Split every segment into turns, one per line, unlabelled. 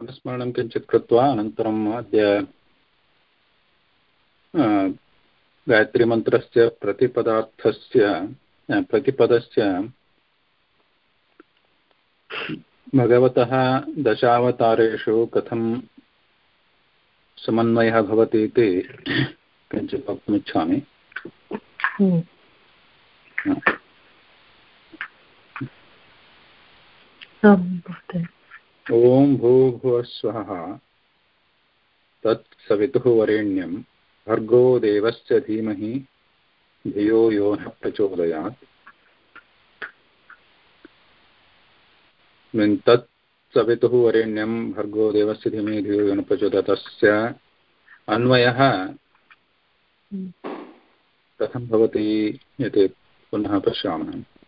अनुस्मरणं किञ्चित् कृत्वा अनन्तरम् अद्य गायत्रीमन्त्रस्य प्रतिपदार्थस्य प्रतिपदस्य भगवतः दशावतारेषु कथं समन्वयः भवति इति किञ्चित् वक्तुमिच्छामि।
हम्म।
ॐ भूभुवस्वः तत्सवितुः वरेण्यं भर्गो देवस्य धीमहि। धियो यो न प्रचोदयात्। तत् सवितुः वरेण्यं भर्गो देवस्य धीमहि। धियो यो न प्रचोदयात्। तस्य अन्वयः कथं भवति इति पुनः पश्यामः।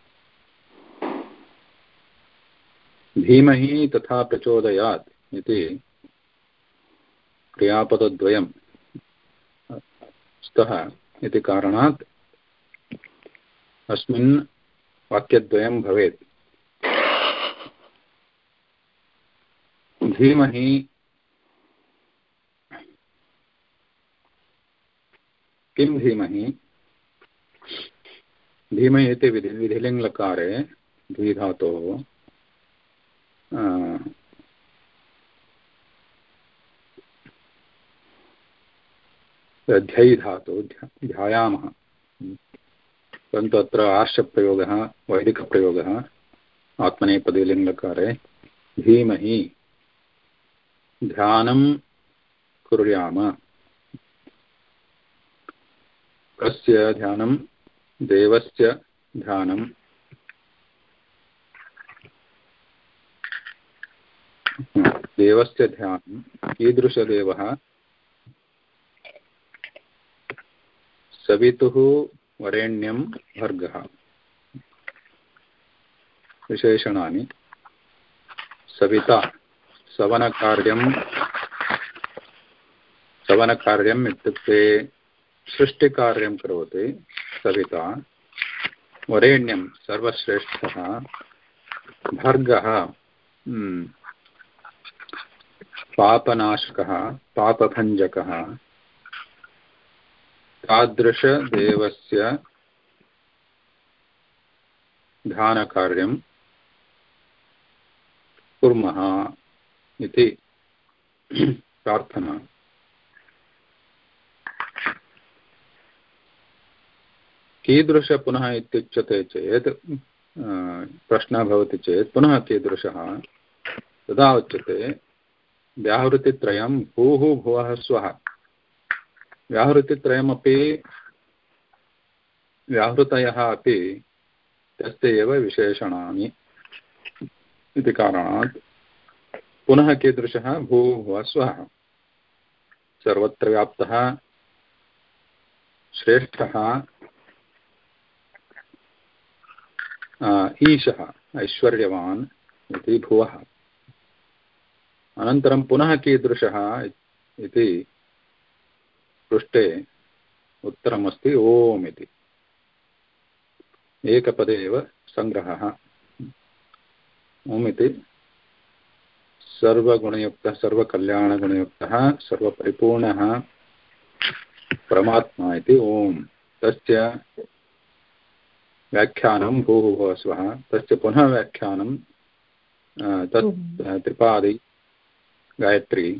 धीमहि तथा प्रचोदयात् इति क्रियापदद्वयं स्तः इति कारणात् अस्मिन् वाक्यद्वयं भवेत्। धीमहि किं धीमहि? धीमहि इति विधि विधिलिङ्गकारे द्विधातोः ध्यै धातु ध्यायामः परन्तु अत्र आश्रप्रयोगः वैदिकप्रयोगः आत्मनेपदे लिङ्गकारे धीमहि ध्यानं कुर्याम। कस्य ध्यानं? देवस्य ध्यानं देवस्य ध्यानं कीदृशदेवः? सवितुः वरेण्यं भर्गः विशेषणानि। सविता सवनकार्यं सवनकार्यम् इत्युक्ते सृष्टिकार्यं करोति सविता। वरेण्यं सर्वश्रेष्ठः। भर्गः हम्म, पापनाशकः, पापभञ्जकः। तादृशदेवस्य ध्यानकार्यं इति प्रार्थना। कीदृश पुनः इत्युच्यते चेत् प्रश्नः भवति चेत्, पुनः कीदृशः? तदा उच्यते व्याहृतित्रयं भूः भुवः स्वः। व्याहृतित्रयमपि व्याहृतयः अपि तस्य एव विशेषणानि इति कारणात् पुनः कीदृशः? भूः भुवः स्वः। सर्वत्र व्याप्तः श्रेष्ठः ईशः, ऐश्वर्यवान् इति भुवः। अनन्तरं पुनः कीदृशः इति पृष्टे उत्तरमस्ति ओम् इति। एकपदे एव सङ्ग्रहः। ओम् इति सर्वगुणयुक्तः सर्वकल्याणगुणयुक्तः सर्वपरिपूर्णः परमात्मा इति ओम्। तस्य व्याख्यानं भूः तस्य पुनः व्याख्यानं तत् त्रिपादि गायत्री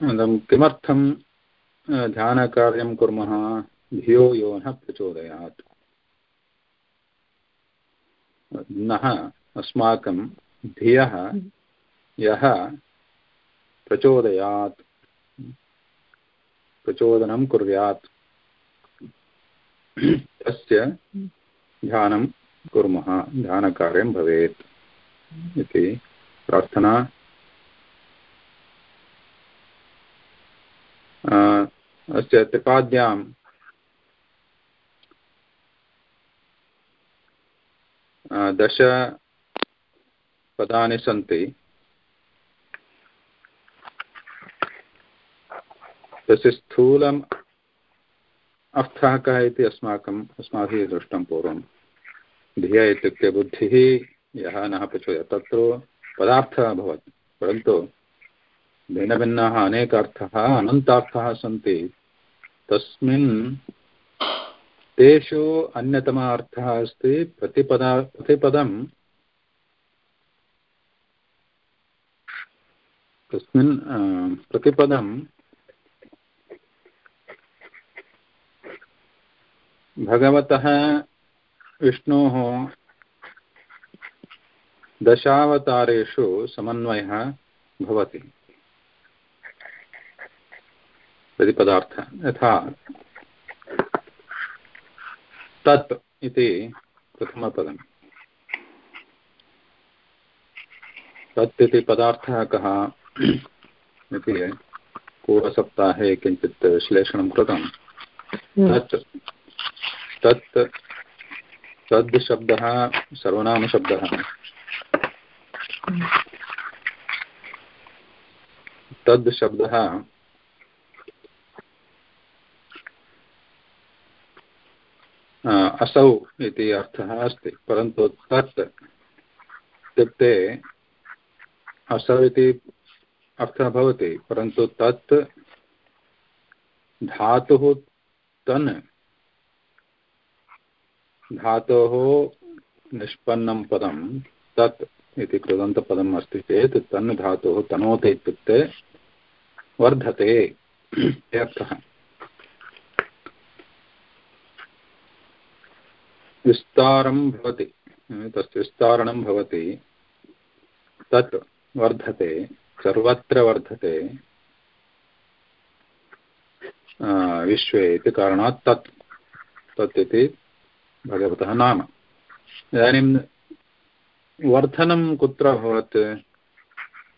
अनन्तरं किमर्थं ध्यानकार्यं कुर्मः धियो यो न प्रचोदयात् नः अस्माकं धियः प्रचोदनं तस्य ध्यानं कुर्मः, ध्यानकार्यं भवेत् इति प्रार्थना। अस्य त्रिपाद्यां दश पदानि सन्ति। तस्य स्थूलम् अर्थः कः इति अस्माकम् अस्माभिः दृष्टं पूर्वम्। धिय इत्युक्ते बुद्धिः यः नः प्रचोदयात् तत्र पदार्थः अभवत्। परन्तु भिन्नभिन्नाः अनेक अर्थः अनन्तार्थाः सन्ति। तस्मिन् तेषु अन्यतमः अर्थः अस्ति, प्रतिपदा प्रतिपदं तस्मिन् प्रतिपदं भगवतः विष्णोः दशावतारेषु समन्वयः भवति। प्रतिपदार्थः यथा तत् इति प्रथमपदम्। तत् इति पदार्थः कः इति पूर्वसप्ताहे किञ्चित् विश्लेषणं कृतं। हम्म। तत् तत् तद् शब्दः सर्वनामशब्दः। तद् शब्दः असौ अर्थः अस्ति, परन्तु तत् असौ अर्थः भवति, परन्तु तत् धातुः तन् धातोः निष्पन्नं पदं तत् इति कृदन्तपदम् अस्ति चेत् तन् तनोति इत्युक्ते वर्धते। अर्थः विस्तारं भवति। तस्य विस्तारणं भवति। तत् वर्धते, सर्वत्र वर्धते विश्वे इति कारणात् तत्। तत् इति भगवतः नाम इदानीं वर्धनं कुत्र अभवत्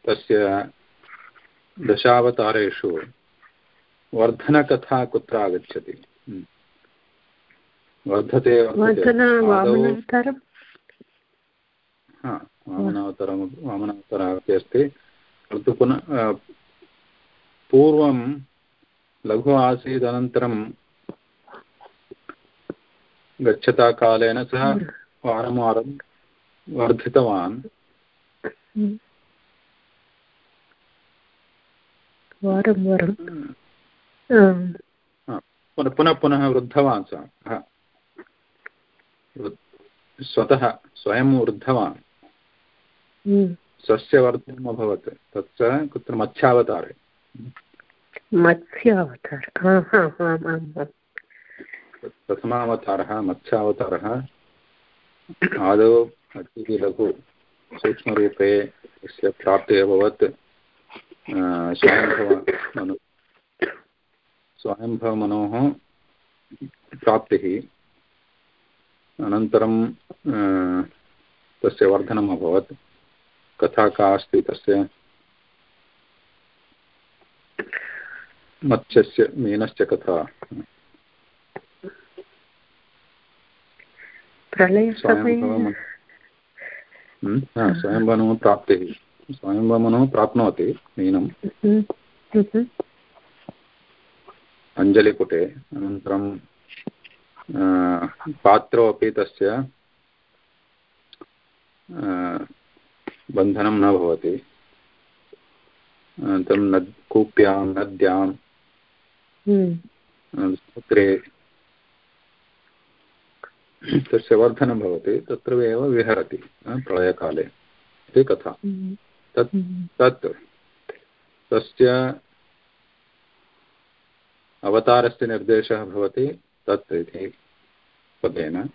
तस्य दशावतारेषु वर्धनकथा कुत्र आगच्छति। वर्धते वामनावतारं वामनावतारः अपि अस्ति परन्तु पुनः पूर्वं लघु आसीत् अनन्तरं गच्छता कालेन सः वारं वारं वर्धितवान्
वारं वारं
पुनः पुनः वृद्धवान् सः। स्वतः स्वयं वृद्धवान्। हम्म। स्वस्य वर्धनम् अभवत्। तच्च कुत्र मत्स्यावतारे।
मत्स्यावतार।
प्रथमावतारः, मत्स्यावतारः, आदौ अतीव लघु सूक्ष्मरूपे तस्य प्राप्तिः अभवत्। स्वयंभव स्वयंभवमनोः प्राप्तिः। अनन्तरं तस्य वर्धनम् अभवत्। कथा का अस्ति तस्य? मत्स्यस्य, मीनस्य कथा। स्वयंभवमनुः प्राप्तिः। स्वयंभवमनुः प्राप्नोति मीनं अञ्जलिपुटे अनन्तरं पात्रोपि तस्य बन्धनं न भवति। अनन्तरं नद् कूप्यां नद्यां समुद्रे तस्य वर्धनं भवति तत्र एव विहरति प्रलयकाले इति कथा। तत् हम्म। तत् तस्य अवतारस्य निर्देशः भवति तत् इति पदेन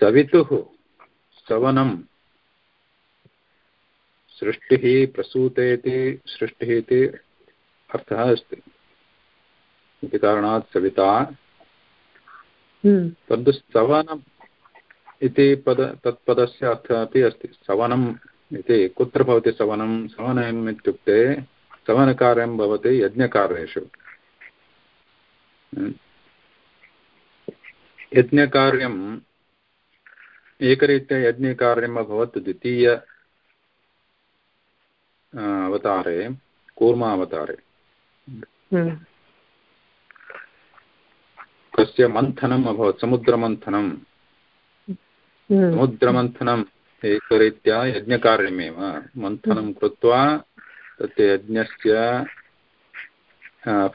सवितुः सवनं सृष्टिः प्रसूतेति सृष्टिः इति अर्थः अस्ति इति कारणात् सविता। तद् सवनम् इति पद तत्पदस्य अर्थः अपि अस्ति। सवनम् इति कुत्र भवति सवनं सवनम् इत्युक्ते सवनकार्यं भवति यज्ञकार्येषु। हम्म। यज्ञकार्यम् एकरीत्या यज्ञकार्यम् अभवत् द्वितीय अवतारे कूर्मावतारे।
हम्म।
तस्य मन्थनम् अभवत् समुद्रमन्थनं
हम्म।
समुद्रमन्थनम् एकरीत्या यज्ञकार्यमेव मन्थनं कृत्वा तत् यज्ञस्य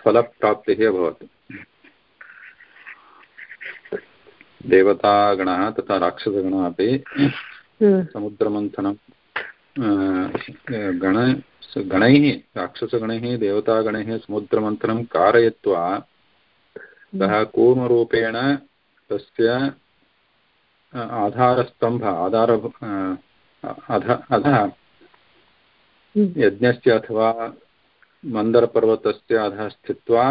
फलप्राप्तिः अभवत् देवतागणः तथा राक्षसगणः अपि
हम्म।
समुद्रमन्थनं गण गणैः राक्षसगणैः देवतागणैः समुद्रमन्थनं कारयित्वा सः कूर्मरूपेण तस्य आधारस्तम्भ आधार अध अधः। यज्ञस्य अथवा मन्दरपर्वतस्य अधः स्थित्वा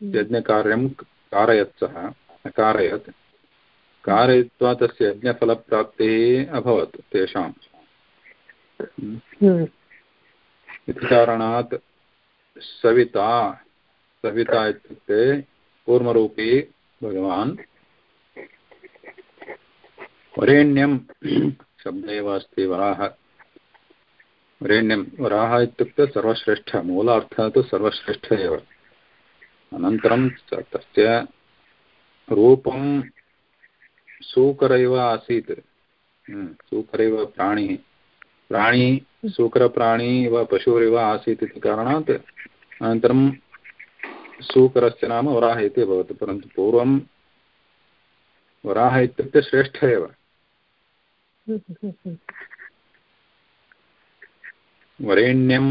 यज्ञकार्यं कारयत् सः अकारयत् कारयित्वा तस्य यज्ञफलप्राप्तिः अभवत् तेषाम्
हम्म।
इति कारणात् सविता सविता इत्युक्ते कूर्मरूपी भगवान्। वरेण्यं शब्द एव अस्ति वराह। वरेण्यं वराह इत्युक्ते सर्वश्रेष्ठ मूलार्थः तु सर्वश्रेष्ठ एव। अनन्तरं तस्य रूपं सूकर इव आसीत्। हम्म, सूकर इव प्राणिः। प्राणी सूकरप्राणी इव पशुरिव आसीत् इति कारणात् अनन्तरं सूकरस्य नाम वराह इति अभवत् परन्तु पूर्वं वराह इत्युक्ते श्रेष्ठ एव। वरेण्यं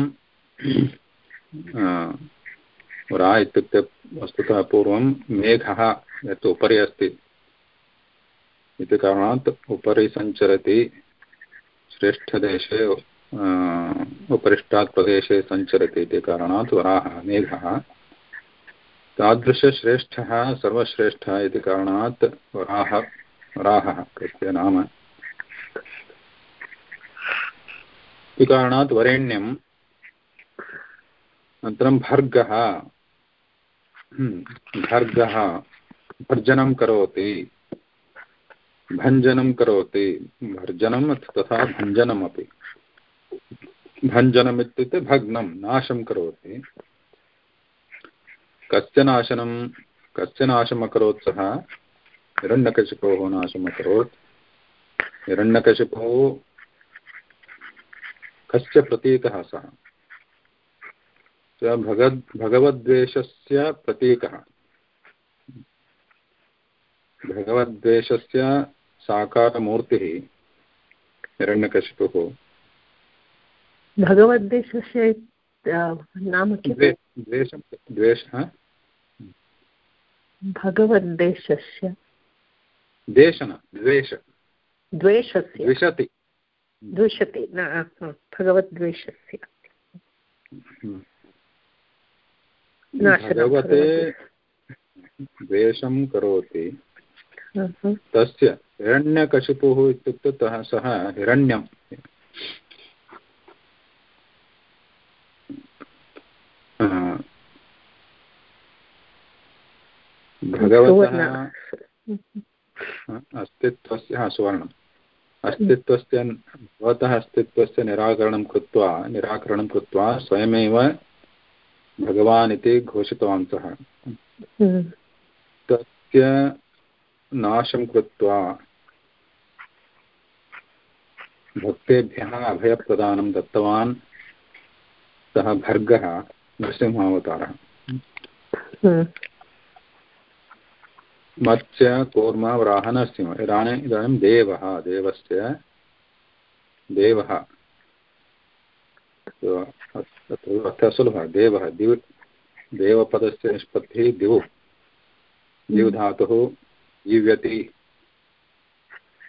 वरा इत्युक्ते वस्तुतः पूर्वं मेघः यत् उपरि अस्ति, इति कारणात् उपरि सञ्चरति श्रेष्ठदेशे उपरिष्टात् प्रदेशे सञ्चरति इति कारणात् वराहः, मेघः तादृशश्रेष्ठः, सर्वश्रेष्ठः इति कारणात् वराह, वराहः तस्य नाम? इति कारणात् वरेण्यम् अनन्तरं भर्गः। भर्गः, भर्जनं करोति। भञ्जनं करोति। भर्जनं तथा भञ्जनमपि। भञ्जनम् इत्युक्ते भग्नं, नाशं करोति। कस्य नाशनं कस्य नाशम् अकरोत् सः हिरण्यकशिपोः नाशम् अकरोत् हिरण्यकशिपोः कस्य प्रतीकः सः? भगद् भगवद्वेषस्य प्रतीकः। भगवद्वेषस्य साकारमूर्तिः हिरण्यकशिपुः।
नाम किं
द्वेषं द्वेषः
भगवद्देशस्य।
देशन द्वेष।
द्वेषस्य।
द्विषति।
द्विषति न भगवद्द्वेषस्य।
भगवते द्वेषं करोति। तस्य हिरण्यकशिपुः इत्युक्ते तः सः हिरण्यं भगवतः अस्तित्वस्य सुवर्णम् अस्तित्वस्य भवतः अस्तित्वस्य निराकरणं कृत्वा निराकरणं कृत्वा स्वयमेव भगवान् इति घोषितवान् सः
हम्म।
तस्य नाशं कृत्वा भक्तेभ्यः अभयप्रदानं दत्तवान् सः भर्गः नृसिंहावतारः
हम्म।
मत्स्य, कूर्म इदानीम् इदानीं देवः, देवस्य, देवः। अर्थः सुलभः। देवः, दिव्, देवपदस्य निष्पत्तिः दिवु। दिव् धातुः जीव्यति।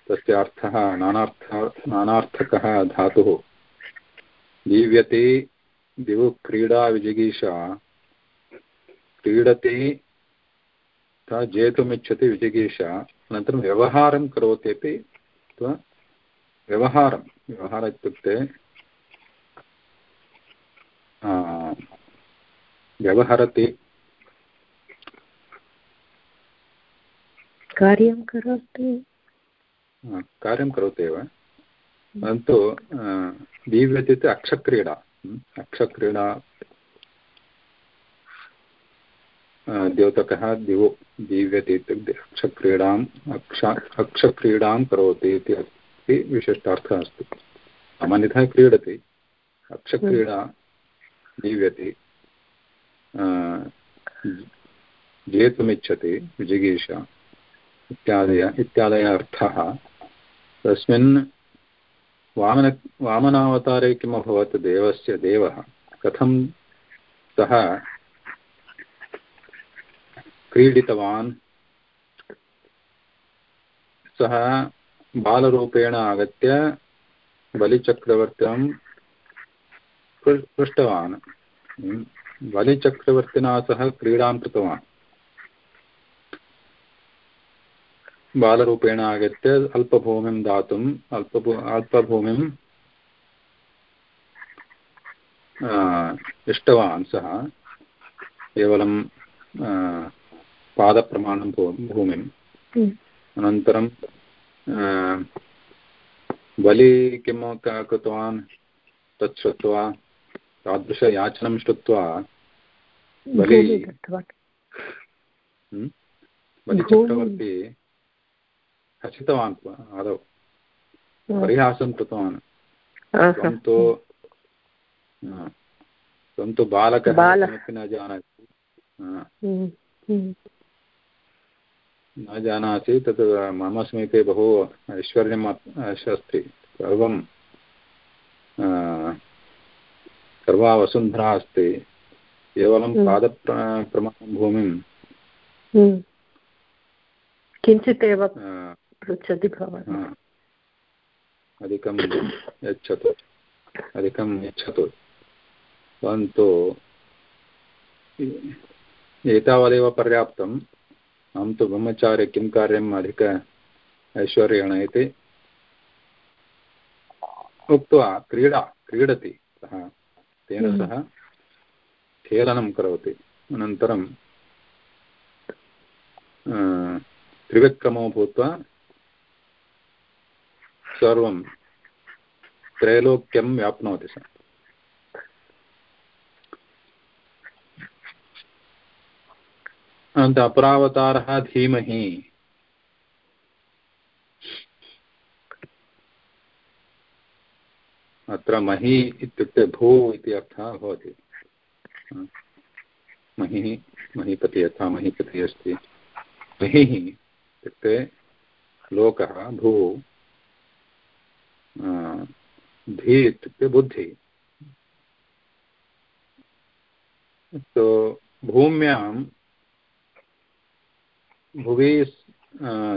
तस्य अर्थः नानार्थ, नानार्थकः धातुः। जीव्यति, दिवु, क्रीडा, विजिगीषा। क्रीडति तथा जेतुमिच्छति विजिगीषा अनन्तरं व्यवहारं करोति अपि व्यवहारं व्यवहार इत्युक्ते व्यवहरति।
कार्यं करोति।
कार्यं करोति एव। परन्तु दीव्यति इति अक्षक्रीडा अक्षक्रीडा द्योतकः दिवो। दीव्यते इत्युक्ते अक्षक्रीडाम् अक्ष अक्षक्रीडां करोति इति अस्ति विशिष्टार्थः अस्ति। सामान्यतः क्रीडति, अक्षक्रीडा दीव्यते जेतुमिच्छति, जिगीषा, इत्यादय इत्यादय अर्थः। तस्मिन् वामन, वामनावतारे किम् अभवत् देवस्य देवः, कथं सः क्रीडितवान्। सः बालरूपेण आगत्य बलिचक्रवर्तिं पृष्टवान्। बलिचक्रवर्तिना सह क्रीडां कृतवान्। बालरूपेण आगत्य अल्पभूमिं दातुम्, अल्पभू, अल्पभूमिं इष्टवान् सः। केवलं पादप्रमाणं भूमिम्।
हम्म।
अनन्तरं बलि किं कृतवान् तत् श्रुत्वा तादृशयाचनं श्रुत्वा बलि हम्म? बलिचक्रवर्ती हसितवान् आदौ। परिहासं कृतवान्। त्वं तु त्वं तु बालकः किमपि न जानाति। हम्म, हम्म। न जानासि तत् मम समीपे बहु ऐश्वर्यम् अस्ति सर्वं सर्वा वसुन्धरा अस्ति। केवलं हम्म। पादप्रमाणं भूमिं
किञ्चित् एव पृच्छति भवान्।
अधिकं यच्छतु। अधिकं यच्छतु। परन्तु एतावदेव पर्याप्तम्। अहं तु ब्रह्मचार्य किं कार्यम् अधिक ऐश्वर्येण इति उक्त्वा क्रीडा क्रीडति सः। तेन हम्म। सह खेलनं करोति। अनन्तरं त्रिविक्रमो भूत्वा सर्वं त्रैलोक्यं व्याप्नोति सः। अपरावतारः धीमहि। अत्र मही इत्युक्ते भू इति अर्थः भवति। महिः, महीपति यथा महीपतिः अस्ति। महिः इत्युक्ते लोकः, भू धी इत्युक्ते बुद्धिः। तो भूम्यां भुवि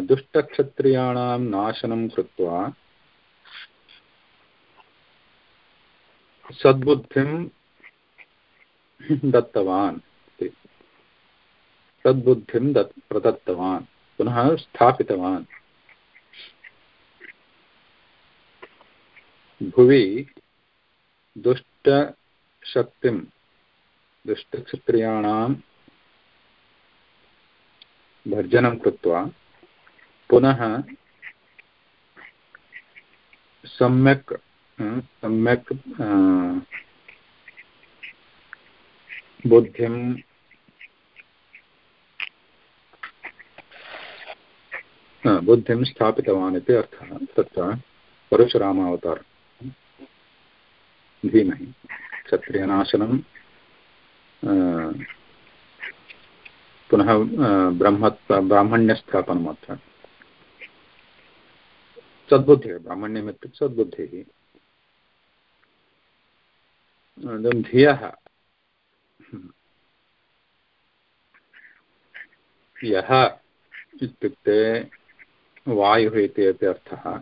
दुष्टक्षत्रियाणां नाशनं कृत्वा सद्बुद्धिं दत्तवान् सद्बुद्धिं दत् प्रदत्तवान् पुनः स्थापितवान्। भुवि दुष्टशक्तिं दुष्टक्षत्रियाणां भर्जनं कृत्वा पुनः सम्यक् सम्यक् बुद्धिं बुद्धिं स्थापितवान् इति अर्थः। तत्र परशुरामावतारः धीमहि क्षत्रियनाशनं पुनः ब्रह्म ब्राह्मण्यस्थापनम् अत्र सद्बुद्धिः ब्राह्मण्यम् इत्युक्ते सद्बुद्धिः धियः। यः इत्युक्ते वायुः इति अपि अर्थः।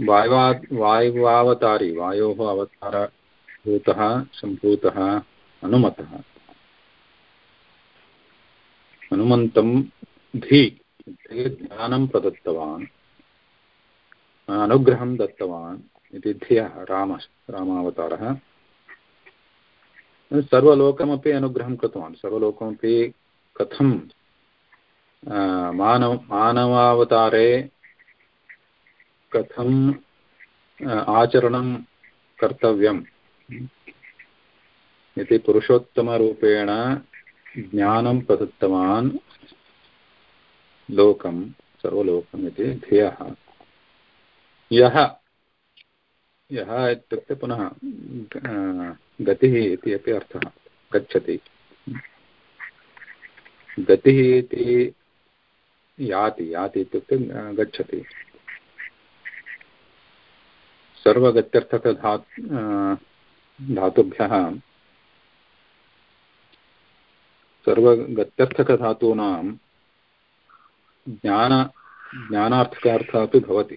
वायुवा, वायुवावतारी, वायोः अवतारभूतः, सम्भूतः हनुमतः हनुमन्तं धी ज्ञानं प्रदत्तवान्, अनुग्रहं दत्तवान् इति धियः, राम, रामावतारः। सर्वलोकमपि अनुग्रहं कृतवान्। सर्वलोकमपि कथं? मानव, मानवावतारे कथम् आचरणं कर्तव्यम् इति पुरुषोत्तमरूपेण ज्ञानं प्रदत्तवान् लोकं सर्वलोकम् इति ध्येयः पुनः गतिः अर्थः गतिः याति याति इत्युक्ते गच्छति। सर्वगत्यर्थकधा धातुभ्यः सर्वगत्यर्थकधातूनां ज्ञान ज्ञानार्थकार्थः अपि भवति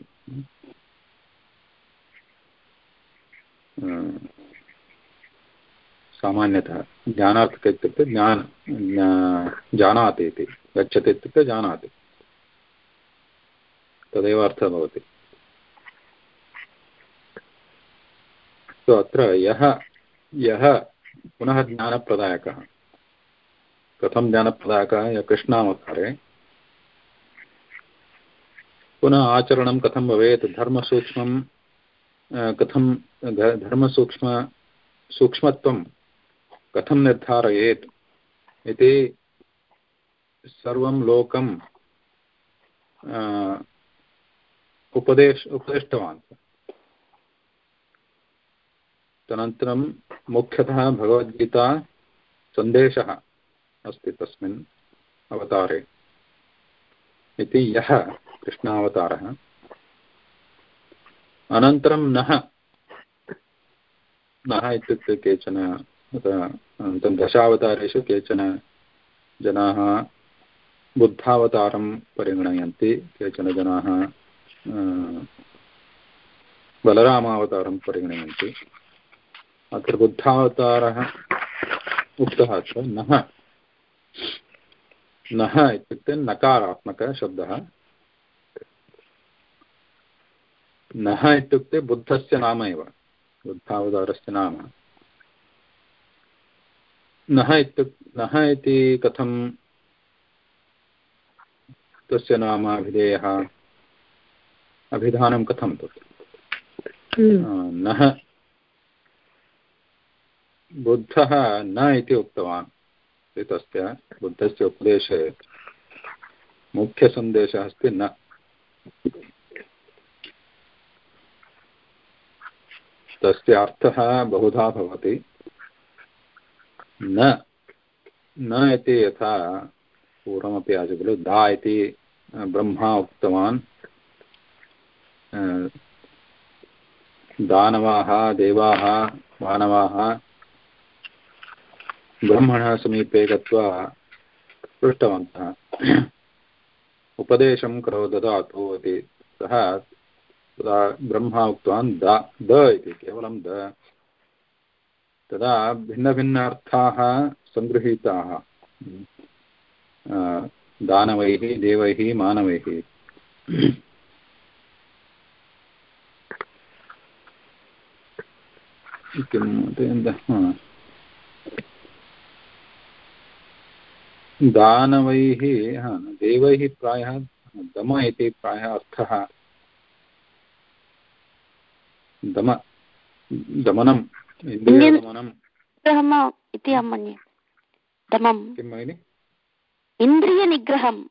सामान्यतः ज्ञानार्थक इत्युक्ते ज्ञान जानाति इति गच्छति इत्युक्ते जानाति। तदेव अर्थः भवति। अत्र यः यः पुनः ज्ञानप्रदायकः। कथं ज्ञानप्रदायकः यः कृष्णावतारे? पुनः आचरणं कथं भवेत्? धर्मसूक्ष्मं कथं धर्मसूक्ष्म, सूक्ष्मत्वं कथं निर्धारयेत्? इति सर्वं लोकं उपदेश, उपदिष्टवान्। तदनन्तरं मुख्यतः भगवद्गीता सन्देशः। अस्ति तस्मिन् अवतारे। इति यः कृष्णावतारः। अनन्तरं नः। नः इत्युक्ते केचन अनन्तरं दशावतारेषु केचन जनाः बुद्धावतारं परिगणयन्ति। केचन जनाः बलरामावतारं परिगणयन्ति। अत्र बुद्धावतारः उक्तः अत्र नः। नः इत्युक्ते नकारात्मकशब्दः नः इत्युक्ते बुद्धस्य नाम एव बुद्धावतारस्य नाम। नः इत्युक् नः इति कथं? तस्य नाम अभिधेयः। अभिधानं कथं तत्? हम्म। नः। बुद्धः न इति उक्तवान्। तस्य बुद्धस्य उपदेशे। मुख्यसन्देशः अस्ति न। तस्य बहुधा भवति। न। न यथा पूर्वमपि खलु। ब्रह्मा उक्तवान्। दानवाः, देवाः, मानवाः ब्रह्मणः समीपे गत्वा पृष्टवन्तः। उपदेशं करो ददातु इति। सः तदा ब्रह्मा उक्तवान् द द इति, केवलं द। तदा भिन्नभिन्न अर्थाः सङ्गृहीताः दानवैः, देवैः, मानवैः। किं दानवैः देवैः प्रायः दम इति प्रायः अर्थः। दम दमनं
इन्द्रियदमनम्। इति अहं मन्ये। दमं
किं भगिनि?
इन्द्रियनिग्रहम्।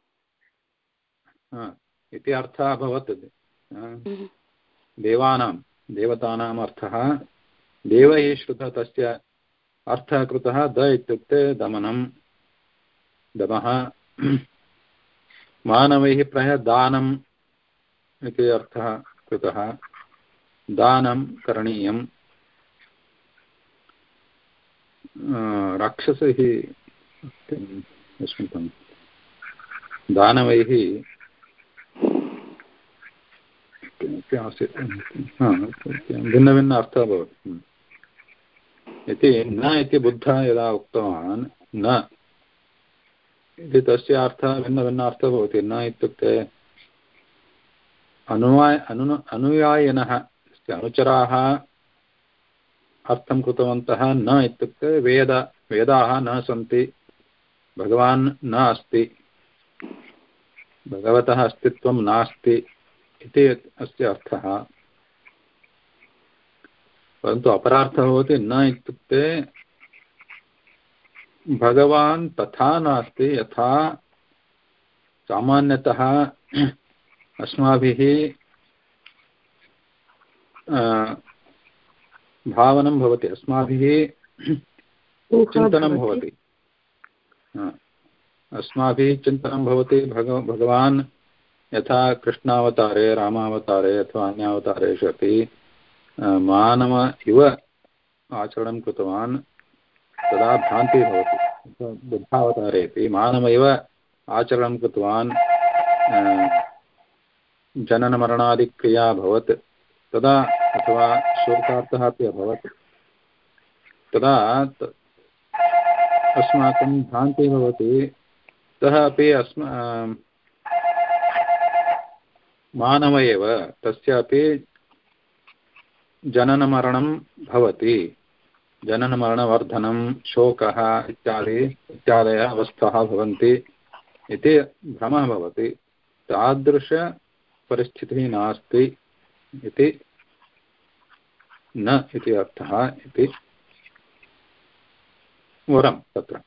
इति अर्थः अभवत्।
हम्म।
देवानां देवतानाम् अर्थः। देवैः श्रुतः तस्य अर्थः कृतः द इत्युक्ते दमनं दमः। मानवैः प्रायः दानम् इति अर्थः कृतः। दानं करणीयं राक्षसैः स्मृतं दानवैः भिन्नभिन्न अर्थः भवति। इति न इति बुद्धः यदा उक्तवान्, न इति तस्य अर्थः भिन्नभिन्नार्थः भवति। न इत्युक्ते अनुवाय अनु, अनुयायिनः अनुचराः अर्थं कृतवन्तः, न इत्युक्ते वेद, वेदाः न सन्ति, भगवान् न अस्ति, भगवतः अस्तित्वं नास्ति इति अस्य अर्थः। परन्तु अपरार्थः भवति न इत्युक्ते भगवान् तथा नास्ति यथा सामान्यतः अस्माभिः भावनं भवति अस्माभिः चिन्तनं भवति। अस्माभिः चिन्तनं भवति भग भगवान् यथा कृष्णावतारे रामावतारे अथवा अन्यावतारेषु अपि मानव इव आचरणं कृतवान्। तदा भ्रान्तिः भवति। बुद्धावतारे अपि मानव इव आचरणं कृतवान् जननमरणादिक्रिया अभवत् तदा अथवा शोकार्थः अपि अभवत्। तदा अस्माकं भ्रान्तिः भवति सः अपि अस्मा मानव एव तस्यापि जननमरणं भवति। जननमरणवर्धनं शोकः इत्यादि इत्यादयः अवस्थाः भवन्ति इति भ्रमः भवति। तादृशपरिस्थितिः नास्ति इति न इति अर्थः इति वरं तत्र।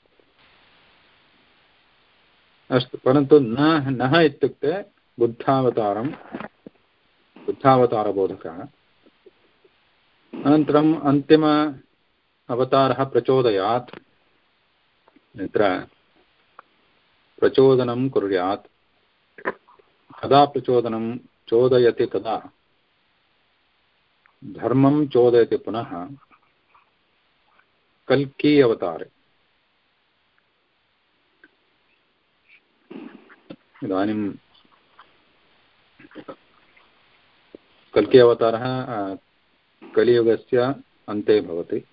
अस्तु, परन्तु न, नः इत्युक्ते बुद्धावतारं, बुद्धावतारबोधकः। अनन्तरम् अन्तिम अवतारः प्रचोदयात्। यत्र प्रचोदनं कुर्यात्। कदा प्रचोदनं? चोदयति तदा। धर्मं चोदयति पुनः। कल्की अवतारे। इदानीं कल्कि अवतारः कलियुगस्य अन्ते भवति।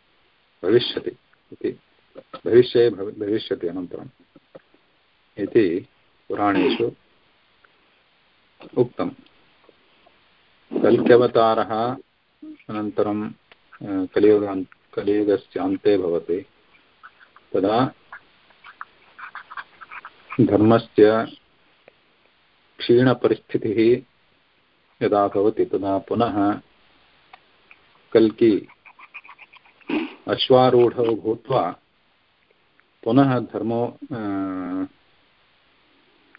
भविष्यति। इति भविष्ये भवि, भविष्यति अनन्तरम्। इति पुराणेषु उक्तं कल्क्यवतारः अनन्तरं कलियुग कलियुगस्य अन्ते भवति। तदा धर्मस्य क्षीणपरिस्थितिः यदा भवति, तदा पुनः कल्कि अश्वारूढौ भूत्वा पुनः धर्मो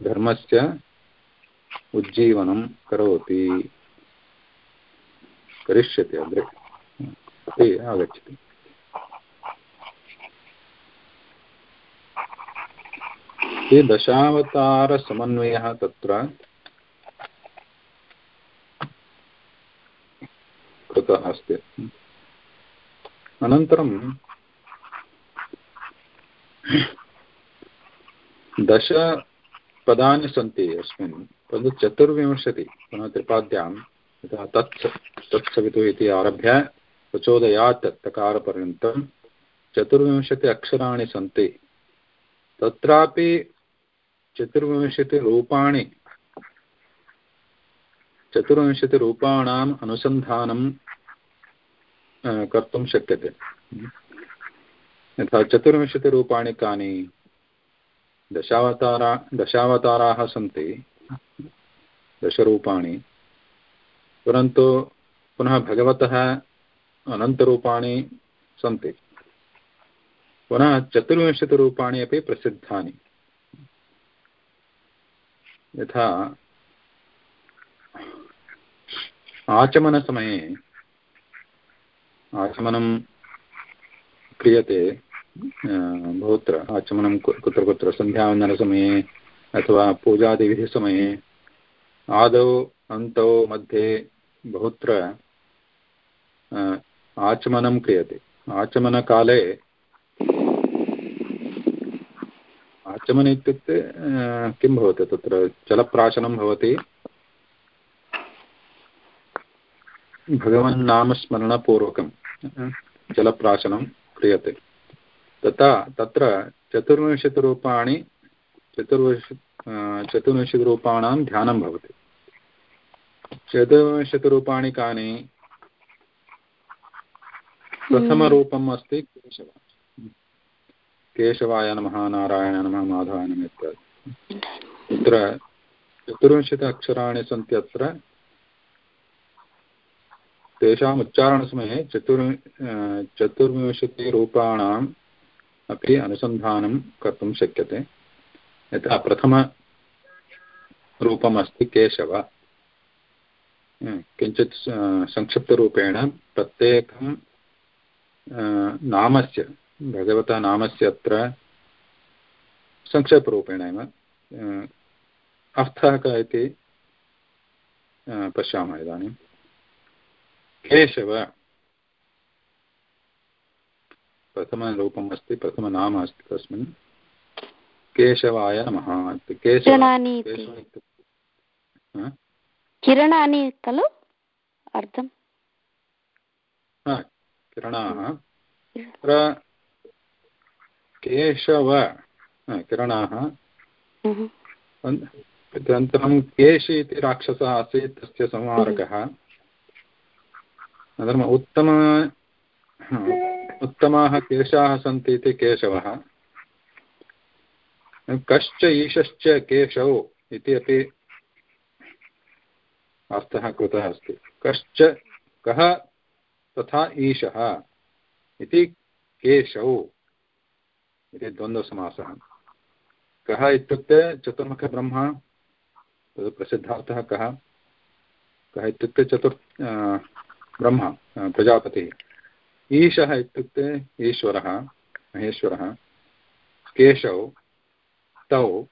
धर्मस्य उज्जीवनं करोति। करिष्यति अग्रे। अपि आगच्छति। ये दशावतारसमन्वयः तत्र कृतः अस्ति। अनन्तरं दशपदानि सन्ति अस्मिन् परन्तु चतुर्विंशति, पुनः त्रिपाद्यां, यथा तत्स तत्सवितु इति आरभ्य प्रचोदयात् तकारपर्यन्तं चतुर्विंशति अक्षराणि सन्ति। तत्रापि चतुर्विंशतिरूपाणि चतुर्विंशतिरूपाणाम् अनुसन्धानं कर्तुं शक्यते। यथा चतुर्विंशतिरूपाणि कानि दशावतारा, दशावताराः सन्ति, दशरूपाणि। परन्तु पुनः भगवतः अनन्तरूपाणि सन्ति। पुनः चतुर्विंशतिरूपाणि अपि प्रसिद्धानि। यथा आचमनसमये आचमनं क्रियते बहुत्र आचमनं कुत्र कुत्र, सन्ध्यावन्दनसमये अथवा पूजादिविधिसमये, आदौ, अन्तौ मध्ये बहुत्र आचमनं क्रियते। आचमनकाले आचमन इत्युक्ते किं भवति तत्र? जलप्राशनं भवति। भगवन्नामस्मरणपूर्वकं जलप्राशनं क्रियते। तथा तत्र चतुर्विंशतिरूपाणि चतुर्विंश चतुर्विंशतिरूपाणां ध्यानं भवति। चतुर्विंशतिरूपाणि कानि? केशव। केशवाय नमः, नारायण नमः, माधवाय नमः इत्यादि। तत्र सन्ति अत्र। तेषाम् उच्चारणसमये चतुर् चतुर्विंशतिरूपाणां अपि अनुसन्धानं कर्तुं शक्यते। यथा प्रथमरूपम् अस्ति केशव किञ्चित् संक्षिप्तरूपेण प्रत्येकं नामस्य, भगवता नामस्य अत्र संक्षेपरूपेण एव अर्थः कः इति पश्यामः इदानीं केशव प्रथमरूपम् अस्ति प्रथमनाम अस्ति तस्मिन्। केशवाय नमः
किरणानि खलु? अर्थं
किरणाः। तत्र केशव किरणाः।
हम्म।
अनन्तरं केशि इति राक्षसः आसीत् तस्य संहारकः। अनन्तरम् उत्तम उत्तमाः केशाः सन्ति इति केशवः। कश्च ईशश्च केशौ इति अपि अर्थः कृतः अस्ति। कश्च कः तथा ईशः इति केशौ इति द्वन्द्वसमासः। कः इत्युक्ते तद् प्रसिद्धार्थः कः? कः इत्युक्ते चतुर् ब्रह्म प्रजापतिः। ईशः इत्युक्ते ईश्वरः, महेश्वरः। केशौ तौ।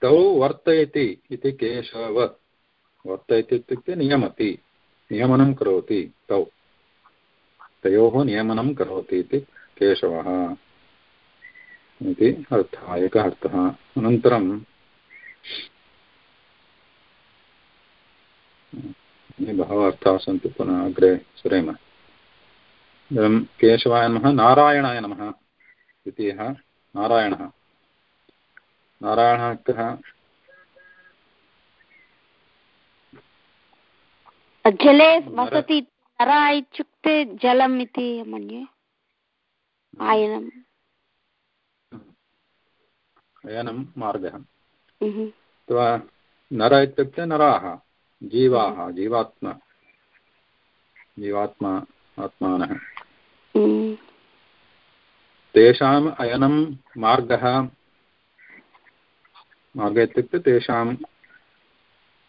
तौ वर्तयति इति केशव। वर्तयति इत्युक्ते नियमति। नियमनं करोति तौ। तयोः नियमनं करोति इति केशवः। इति अर्थः, एकः अर्थः। अनन्तरं बहवः अर्थाः सन्ति पुनः अग्रे सरेम। इदानीं केशवाय नमः नारायणाय नमः द्वितीयः नारायणः। नारायणः कः?
जले वसति नरा इत्युक्ते जलम् इति मन्ये। आयनम्
अयनं मार्गः। अथवा नर इत्युक्ते नराः। जीवाः। जीवात्मा जीवात्मा आत्मानः
हम्म।
तेषाम् अयनं मार्गः मार्गः इत्युक्ते तेषां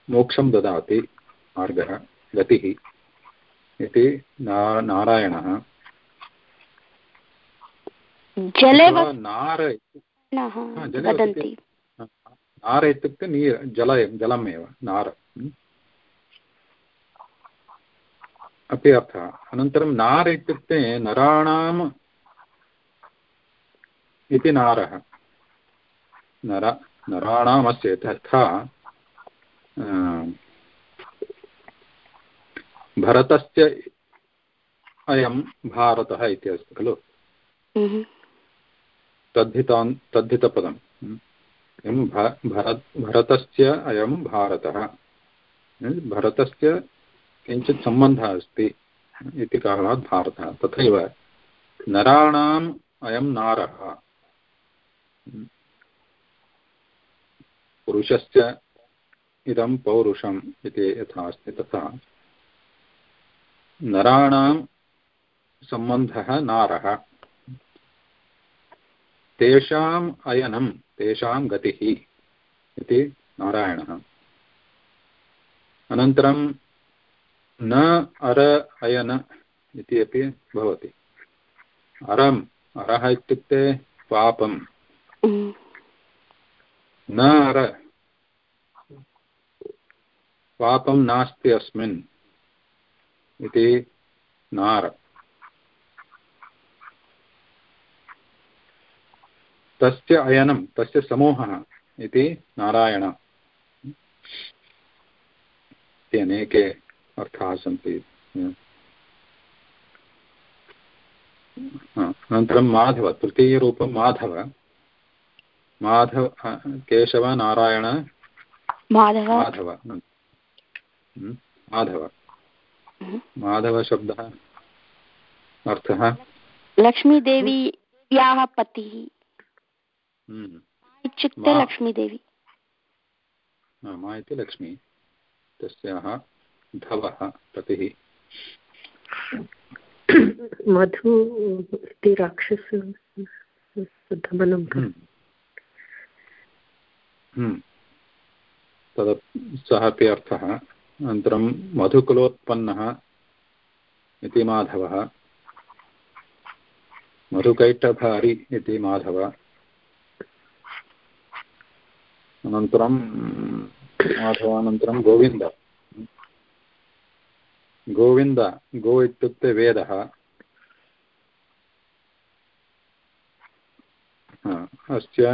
मोक्षं ददाति मार्गः गतिः इति नारायणः नार नार इत्युक्ते नीर् जल जलम् एव नार अपि अर्थः अनन्तरं नार इत्युक्ते नराणाम् इति नारः नर नराणामस्य तथा भरतस्य अयं भारतः इति अस्ति खलु
हम्म।
तद्धितान् तद्धितपदम् हम्म। भरत् भरतस्य अयं भारतः। भरतस्य किञ्चित् सम्बन्धः अस्ति इति कारणात् भारतः। तथैव नराणाम् अयं नारः। पुरुषस्य इदं पौरुषम् इति यथा अस्ति तथा। नराणां सम्बन्धः नारः। तेषाम् अयनं, तेषां गतिः इति नारायणः। अनन्तरं न अर अयन इति अपि भवति। अरम्, अरः इत्युक्ते पापं न अर। पापं नास्ति अस्मिन् इति नार। तस्य अयनं, तस्य समूहः इति नारायण। अनेके अर्थाः सन्ति अनन्तरं माधव तृतीयरूपं माधव माधव केशव नारायण
माधव
माधव माधव माधवशब्दः अर्थः
लक्ष्मीदेव्याः पतिः। इत्युक्ते लक्ष्मीदेवी
मा इति लक्ष्मी तस्याः धवः पतिः
मधु इति राक्षस शुद्धबलं
तद सः अपि अर्थः अनन्तरं मधुकुलोत्पन्नः इति माधवः। मधुकैटभारि इति माधव। अनन्तरं माधवानन्तरं गोविन्द। गोविन्द गो इत्युक्ते वेदः अस्य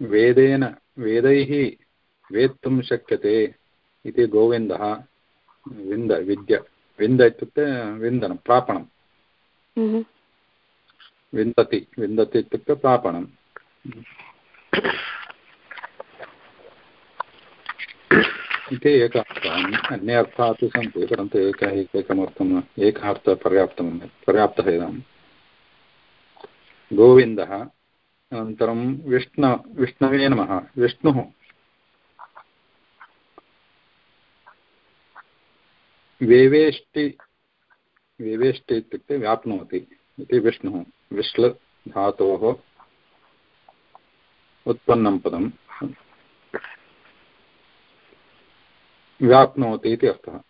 वेदेन वेदैः वेत्तुं शक्यते इति गोविन्दः विन्द विद्य विन्द इत्युक्ते विन्दनं प्रापणं। विन्दति विन्दति इत्युक्ते प्रापणम् इति एक अर्थः अन्ये अर्थाः तु सन्ति, परन्तु एक एकमर्थम् एकः अर्थः पर्याप्तं पर्याप्तः इदानीं गोविन्दः अनन्तरं विष्ण, विष्णवे नमः, विष्णुः। वेवेष्टि वेवेष्टि इत्युक्ते व्याप्नोति इति विष्णुः। विश्लधातोः उत्पन्नं पदं व्याप्नोति इति अर्थः।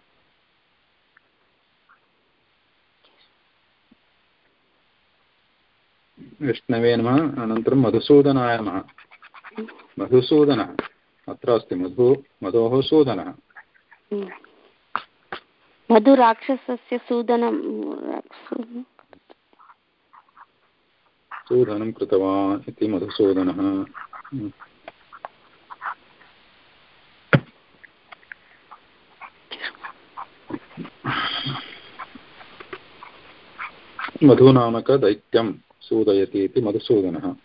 विष्णवे नमः अनन्तरं मधुसूदनाय नमः। मधुसूदनः अत्र अस्ति मधु मधोः सूदनः।
मधुराक्षसस्य सूदनं
सूदनं कृतवान् इति मधुसूदनः। मधुनामकदैत्यं सूदयति इति मधुसूदनः।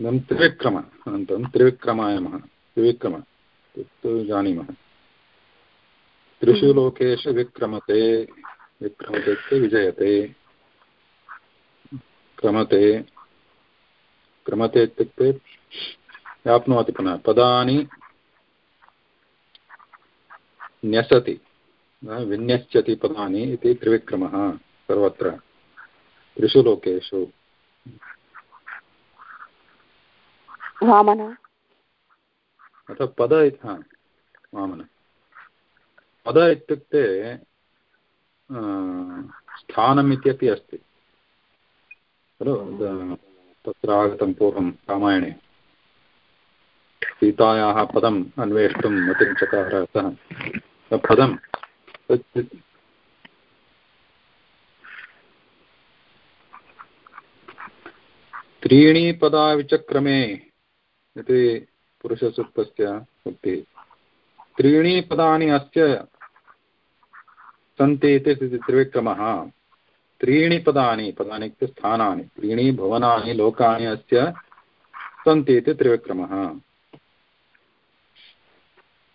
इदं त्रिविक्रम, अनन्तरं त्रिविक्रमाय नमः। त्रिविक्रम, तत्तु जानीमः। त्रिषु। लोकेषु विक्रमते विक्रमते विजयते। क्रमते क्रमते इत्युक्ते व्याप्नोति पुनः। पदानि न्यसति, विन्यस्यति पदानि इति त्रिविक्रमः सर्वत्र। त्रिषु लोकेषु
वामन
अतः पद हा वामन पद इत्युक्ते स्थानम् इत्यपि अस्ति खलु तत्र आगतं पूर्वं रामायणे. सीतायाः पदम् अन्वेष्टुं मतिं चकार सः। पदं त्रीणि पदाविचक्रमे इति पुरुषसूक्तस्य उक्तिः। त्रीणि पदानि अस्य सन्ति इति त्रिविक्रमः। त्रीणि पदानि पदानि इत्युक्ते स्थानानि, त्रीणि भुवनानि, लोकानि अस्य सन्ति इति त्रिविक्रमः।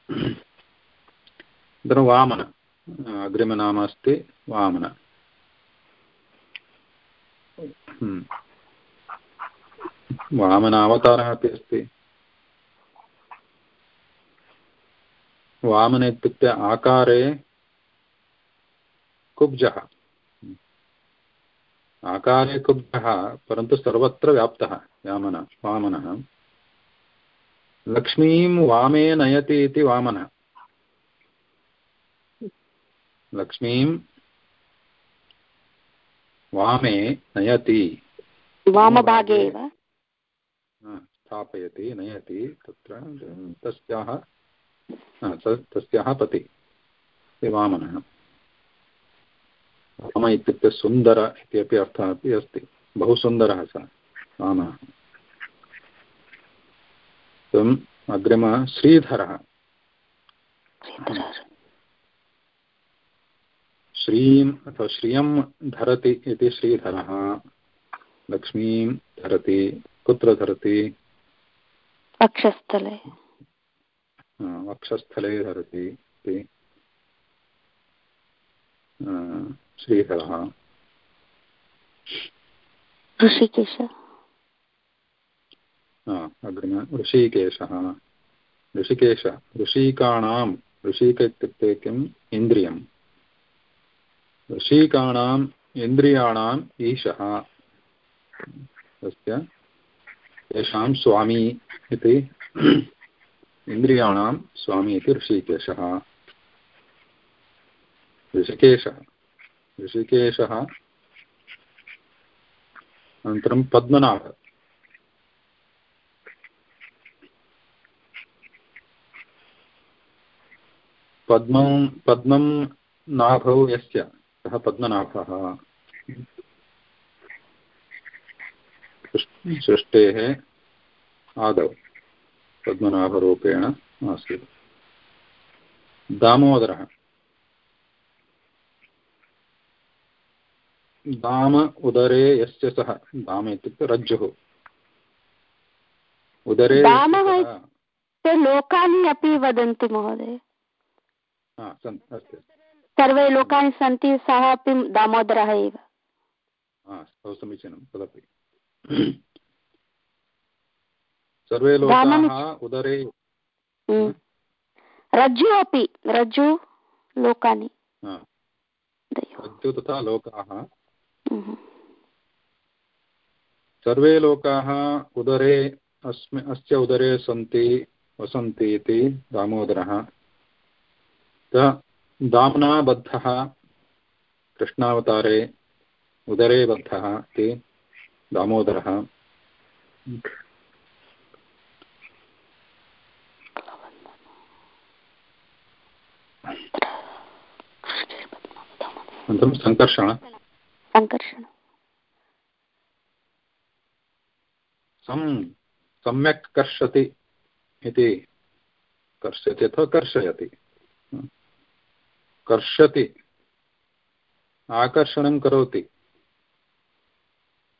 अनन्तरं वामन, अग्रिमनाम अस्ति वामन। वामनावतारः अपि अस्ति। वामन इत्युक्ते आकारे कुब्जः। आकारे कुब्जः, परन्तु सर्वत्र व्याप्तः वामन, वामनः। लक्ष्मीं वामे नयति इति वामनः। लक्ष्मीं वामे नयति।
वामभागे एव।
स्थापयति नयति तत्र तस्याः तस्याः पति वामनः। राम इत्युक्ते सुन्दर इत्यपि अर्थः अपि अस्ति। बहु सुन्दरः सः रामः अग्रिमः श्रीधरः। श्रीम् अथवा श्रियं धरति इति श्रीधरः। लक्ष्मीं धरति कुत्र धरति?
वक्षस्थले
वक्षस्थले धरति इति। श्रीधरः।
ऋषिकेश।
अग्रिम ऋषिकेशः। ऋषिकेश ऋषिकाणां ऋषिक इत्युक्ते किम्? इन्द्रियम्। ऋषिकाणाम् इन्द्रियाणाम् ईशः। तस्य तेषां स्वामी इति इन्द्रियाणां स्वामी इति ऋषिकेशः। ऋषिकेशः। ऋषिकेशः। अनन्तरं पद्मनाभ। पद्मं पद्मं सृष्टेः आदौ पद्मनाभरूपेण आसीत्। दामोदरः। दाम उदरे यस्य सः दाम इत्युक्ते रज्जुः। उदरे
लोकानि अपि वदन्ति महोदय। सर्वे लोकानि सन्ति सः अपि दामोदरः एव।
समीचीनं तदपि। सर्वे लोकाः उदरे
हम्म। रज्जु अपि रज्जु लोकानि।
रज्जु तथा लोकाः।
हम्म।
सर्वे लोकाः उदरे अस्मि अस्य उदरे सन्ति वसन्ति इति दामोदरः। दाम्ना बद्धः कृष्णावतारे उदरे बद्धः इति दामोदरः। अनन्तरं सङ्कर्षण।
सङ्कर्षण।
सम्यक् कर्षति इति। कर्षति अथवा कर्षयति। कर्षति। आकर्षणं करोति।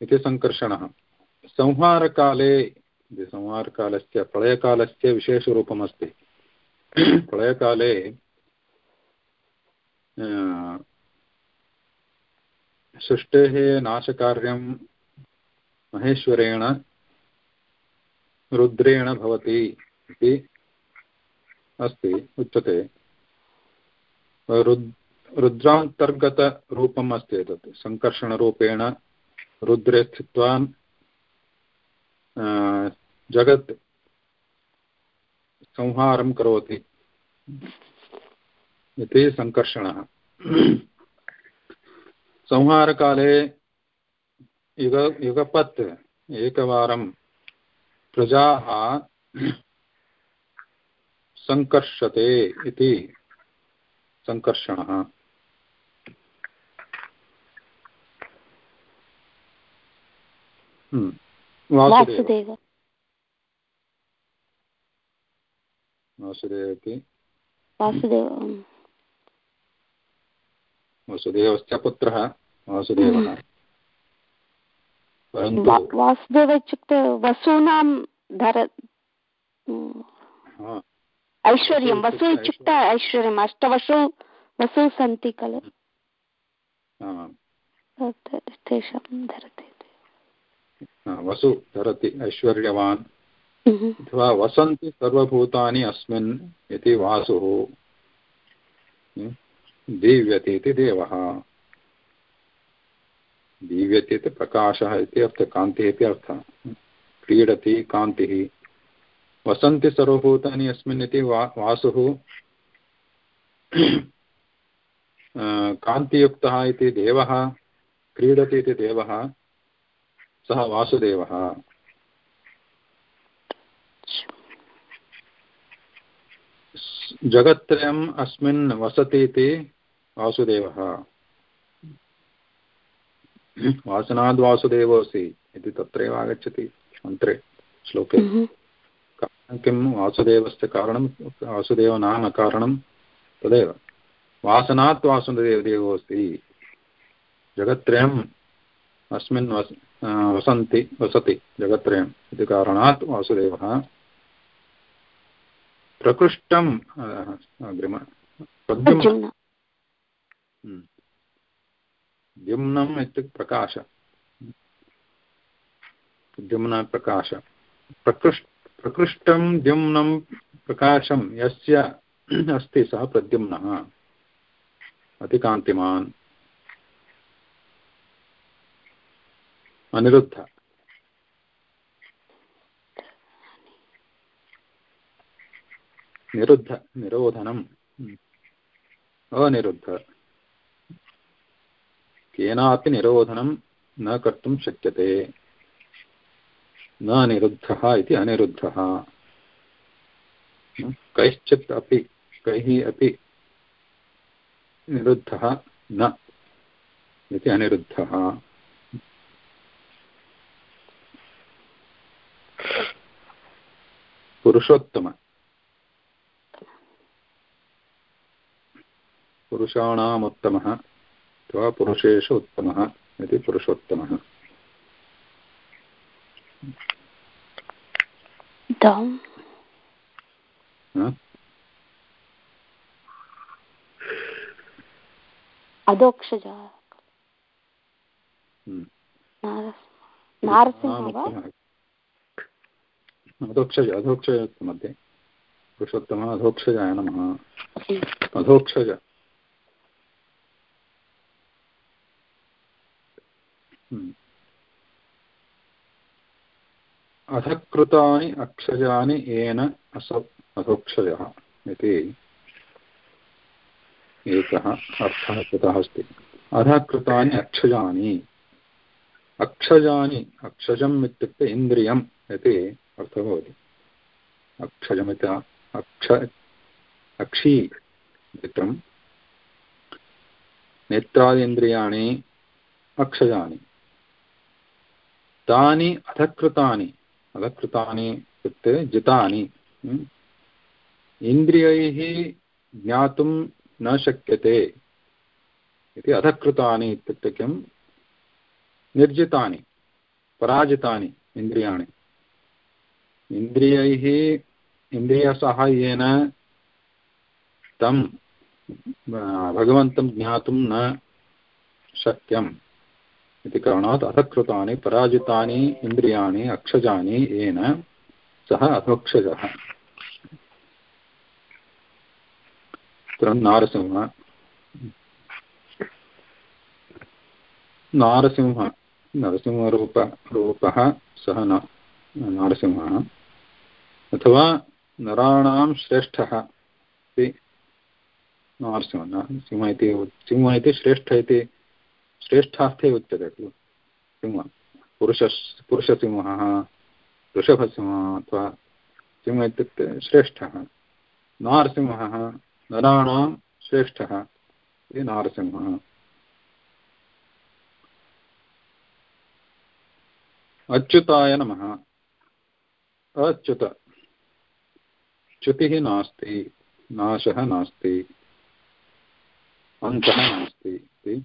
इति सङ्कर्षणः संहारकाले संहारकालस्य, प्रलयकालस्य विशेषरूपमस्ति। प्रलयकाले सृष्टेः नाशकार्यं महेश्वरेण, रुद्रेण भवति इति अस्ति, उच्यते। रुद् रुद्रान्तर्गतरूपम् अस्ति एतत् सङ्कर्षणरूपेण रुद्रे स्थित्वा जगत् संहारं करोति। इति सङ्कर्षणः संहारकाले युग, युगपत् एकवारं प्रजाः सङ्कर्षते इति सङ्कर्षणः वासुदेव वासुदेव इति
वासुदेव
वसुदेवस्य पुत्रः वासुदेवः
वासुदेव इत्युक्ते वसूनां धर ऐश्वर्यं वसु इत्युक्ते ऐश्वर्यम् अष्टवसु वसु सन्ति खलु तेषां धरति
वसु धरति ऐश्वर्यवान्। अथवा वसन्ति सर्वभूतानि अस्मिन् इति वासुः। दीव्यते इति देवः। दीव्यते इति प्रकाशः इति अर्थः कान्तिः इति अर्थः। क्रीडति कान्तिः। वसन्ति सर्वभूतानि अस्मिन् इति वा वासुः। कान्तियुक्तः इति देवः। क्रीडति इति देवः। सः वासुदेवः। जगत्त्रयम् अस्मिन् वसति इति वासुदेवः। वासनाद्वासुदेवोऽसि इति तत्रैव आगच्छति मन्त्रे श्लोके। किं? वासुदेवस्य कारणं वासुदेवनामकारणं तदेव। वासनात् वासुदेवदेवोऽस्ति जगत्त्रयम् अस्मिन् वस वसन्ति वसति जगत्त्रयम् इति कारणात् वासुदेवः प्रकृष्टम् अग्रिम प्रद्युम्न द्युम्नम् इत्युक्ते प्रकाश। द्युम्न प्रकाश। प्रकृष् प्रकृष्टं द्युम्नं प्रकाशं यस्य अस्ति सः प्रद्युम्नः। अतिकान्तिमान्। अनिरुद्ध। निरुद्ध, निरोधनम्। अनिरुद्ध। केनापि निरोधनं न कर्तुं शक्यते। न निरुद्धः इति अनिरुद्धः। कैश्चित् अपि, कैः अपि निरुद्धः न इति अनिरुद्धः। पुरुषोत्तम पुरुषाणामुत्तमः अथवा पुरुषेषु उत्तमः इति पुरुषोत्तमः
अधोक्षजा
अधोक्षज अधोक्षज मध्ये। पुरुषोत्तमः अधोक्षजाय नमः। अधोक्षज। हम्म। अधकृतानि अक्षजानि येन अस अधोक्षजः इति एकः अर्थः कृतः अस्ति। अधकृतानि अक्षजम् इत्युक्ते इन्द्रियम् इति अर्थः भवति अक्षजमिति, अक्ष, अक्षी चित्रं नेत्रादीन्द्रियाणि, अक्षजानि। तानि अधकृतानि। अधकृतानि इत्युक्ते जितानि। इन्द्रियैः ज्ञातुं न शक्यते इति अधकृतानि इत्युक्ते किं निर्जितानि, पराजितानि इन्द्रियाणि। इन्द्रियैः इन्द्रियसाहाय्येन तं भगवन्तं ज्ञातुं न शक्यम् इति कारणात् अधकृतानि पराजितानि, इन्द्रियाणि, अक्षजानि येन सः अधोक्षजः नारसिंह। नारसिंह, नरसिंहरूप, रूपः सः न, नारसिंहः। अथवा नराणां श्रेष्ठः इति नारसिंह सिंह इति सिंह इति श्रेष्ठ इति श्रेष्ठार्थे उच्यते खलु। सिंह, पुरुष, पुरुषसिंहः, वृषभसिंहः अथवा सिंह इत्युक्ते श्रेष्ठः। नारसिंहः, नराणां श्रेष्ठः इति नारसिंहः। अच्युताय नमः। अच्युत। च्युतिः नास्ति नाशः नास्ति अन्तः नास्ति इति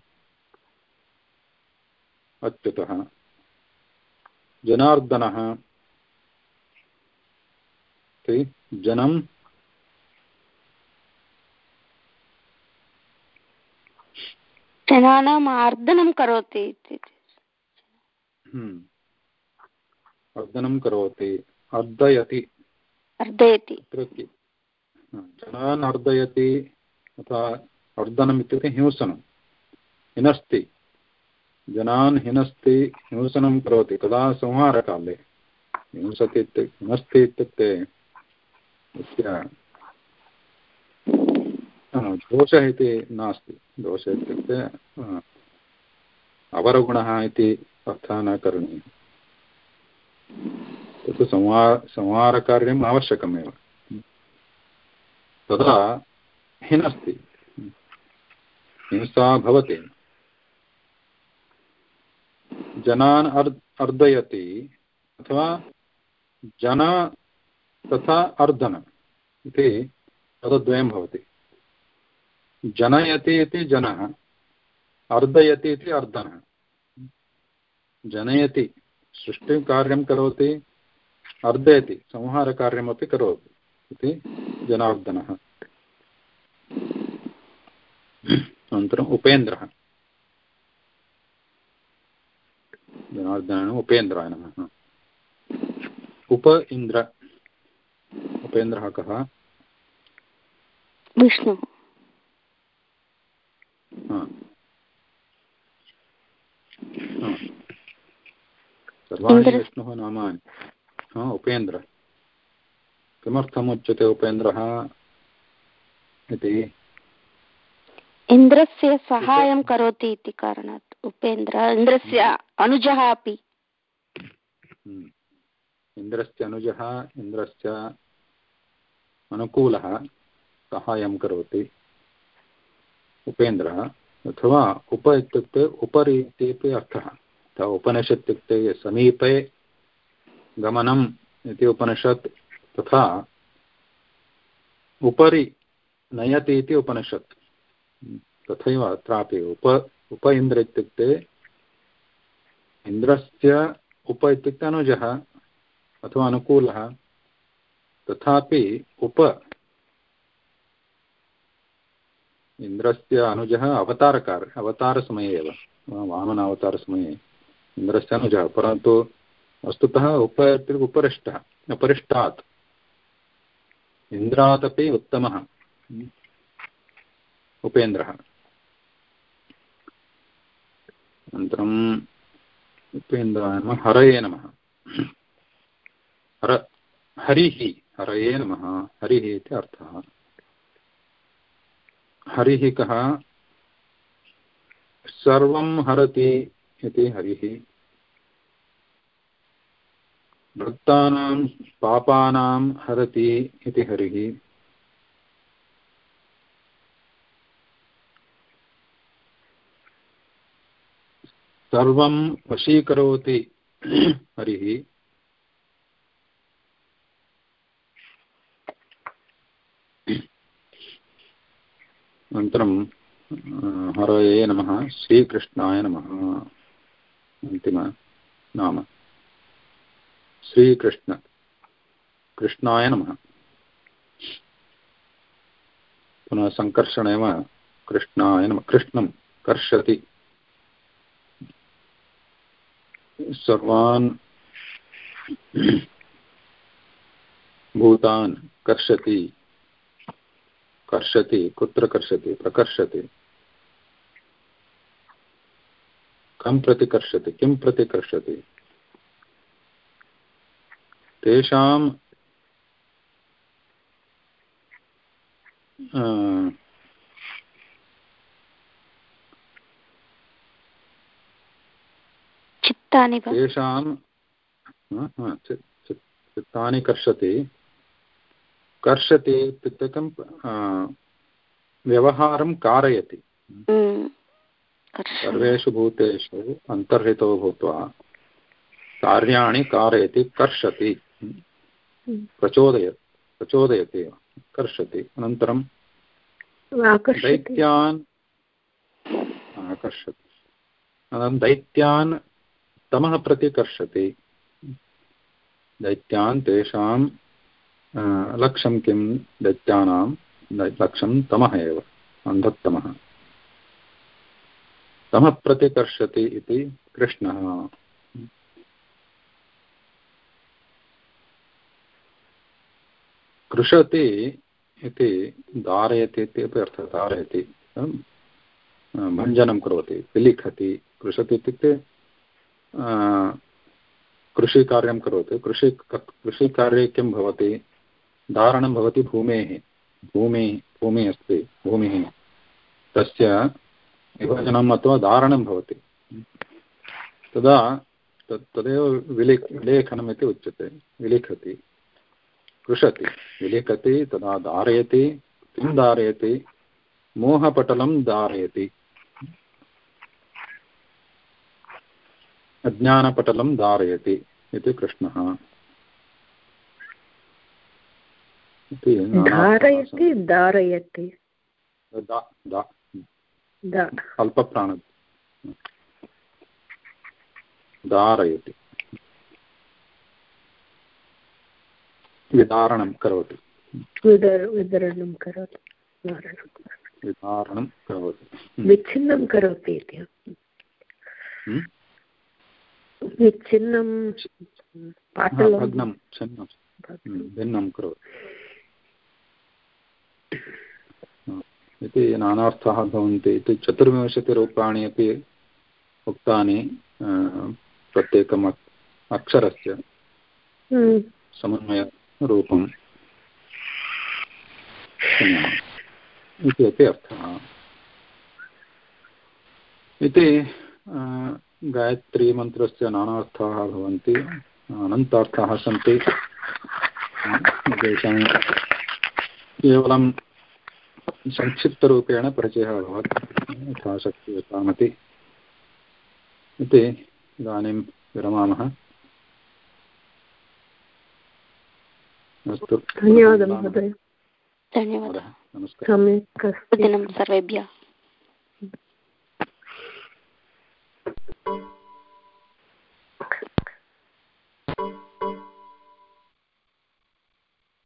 अच्युतः। जनार्दनः जनं
जनानाम् अर्दनं करोति
हम्म। अर्दनं करोति अर्दयति।
अर्दयति
जनान् अर्दयति अथवा अर्दनम् इत्युक्ते हिंसनं। हिनस्ति। जनान् हिनस्ति, हिंसनं करोति। कदा संहारकाले। हिंसति इत्युक्ते, हिनस्ति इत्युक्ते दोषः इति नास्ति। दोषः इत्युक्ते अवरगुणः इति अर्थः न करणीयः। तत् संहार संहारकार्यम् आवश्यकमेव। तदा हिनस्ति। हिंसा भवति। जनान् अर् अर्दयति अथवा जन तथा अर्धन इति पदद्वयं भवति। जनयति इति जनः अर्दयति इति अर्दनः जनयति, सृष्टिकार्यं करोति अर्दयति संहारकार्यमपि करोति इति जनार्दनः। अनन्तरम् उपेन्द्रः। जनार्दन उपेन्द्राय नमः। उप इन्द्र। उपेन्द्रः कः?
विष्णुः।
सर्वाणि विष्णुः नामानि। उपेन्द्र। किमर्थम् उच्यते उपेन्द्रः इति?
इन्द्रस्य सहायं करोति इति कारणात् उपेन्द्र इन्द्रस्य अनुजः अपि।
हम्म। इन्द्रस्य अनुजः इन्द्रस्य अनुकूलः सहायं करोति। उपेन्द्रः अथवा उप इत्युक्ते उपरि इत्यपि अर्थः। अथवा उपनिषत् इत्युक्ते समीपे गमनम् इति उपनिषत् तथा उपरि नयति इति उपनिषत्। तथैव अत्रापि उप उप इन्द्र इत्युक्ते इन्द्रस्य उप इत्युक्ते अनुजः अथवा अनुकूलः। तथापि उप इन्द्रस्य अनुजः अवतारकार, अवतारसमये एव, वामन अवतारसमये। इन्द्रस्य अनुजः, परन्तु वस्तुतः उप उपरिष्टः उपरिष्टात् इन्द्रादपि उत्तमः। उपेन्द्रः। अनन्तरम् उपेन्द्राय नमः हरये नमः। हर, हरिः, हरये नमः। हरिः इति अर्थः। हरिः कः? सर्वं हरति इति हरिः। भक्तानां पापानां हरति इति हरिः। सर्वं वशीकरोति हरिः। अनन्तरं हरये नमः, श्रीकृष्णाय नमः। अन्तिम नाम श्रीकृष्ण। कृष्णाय नमः। पुनः सङ्कर्षणेव कृष्णाय नमः। कृष्णं कर्षति। सर्वान् भूतान् कर्षति। कर्षति, कुत्र कर्षति? प्रकर्षति। कं प्रति कर्षति? किं प्रति कर्षति? तेषां
चित्तानि
तेषां चित्तानि कर्षति। कर्षति इत्युक्ते कं व्यवहारं कारयति। सर्वेषु भूतेषु अन्तर्हितो भूत्वा कार्याणि कारयति कर्षति। प्रचोदय प्रचोदयति कर्षति। अनन्तरं दैत्यान् आकर्षति। अनन्तरं दैत्यान् तमः प्रति कर्षति। दैत्यान् तेषां लक्ष्यं किं? दैत्यानां लक्ष्यं तमः एव अन्धत्तमः। तमः प्रति कर्षति इति कृष्णः। कृषति इति धारयति इत्यपि अर्थः धारयति। भञ्जनं करोति विलिखति कृषति इत्युक्ते कृषिकार्यं करोति। कृषि कृषिकार्ये किं भवति? धारणं भवति भूमेः। भूमिः भूमिः अस्ति, भूमिः। तस्य विभजनम् अथवा धारणं भवति। तदा तदेव विलि विलेखनम् इति उच्यते, विलिखति। कृषति विलिखति तदा धारयति किं धारयति? मोहपटलं धारयति। अज्ञानपटलं धारयति इति कृष्णः।
धारयति धारयति।
अल्पप्राण धारयति। विदारणं करोति।
विदरणं करोति।
विदारणं करोति।
विच्छिन्नं करोति इति। विच्छिन्नं
भग्नं छिन्नं। भिन्नं करोति। इति नानार्थाः भवन्ति। इति चतुर्विंशतिरूपाणि अपि उक्तानि प्रत्येकम् अक्षरस्य
हम्म,
इति अपि अर्थः। इति गायत्रीमन्त्रस्य नानार्थाः भवन्ति अनन्तार्थाः सन्ति। संक्षिप्तरूपेण परिचयः अभवत्। यथाशक्ति विरमामः। अस्तु।
धन्यवादः महोदय।
धन्यवादः।
नमस्कारः।
सम्यक्
सर्वेभ्यः।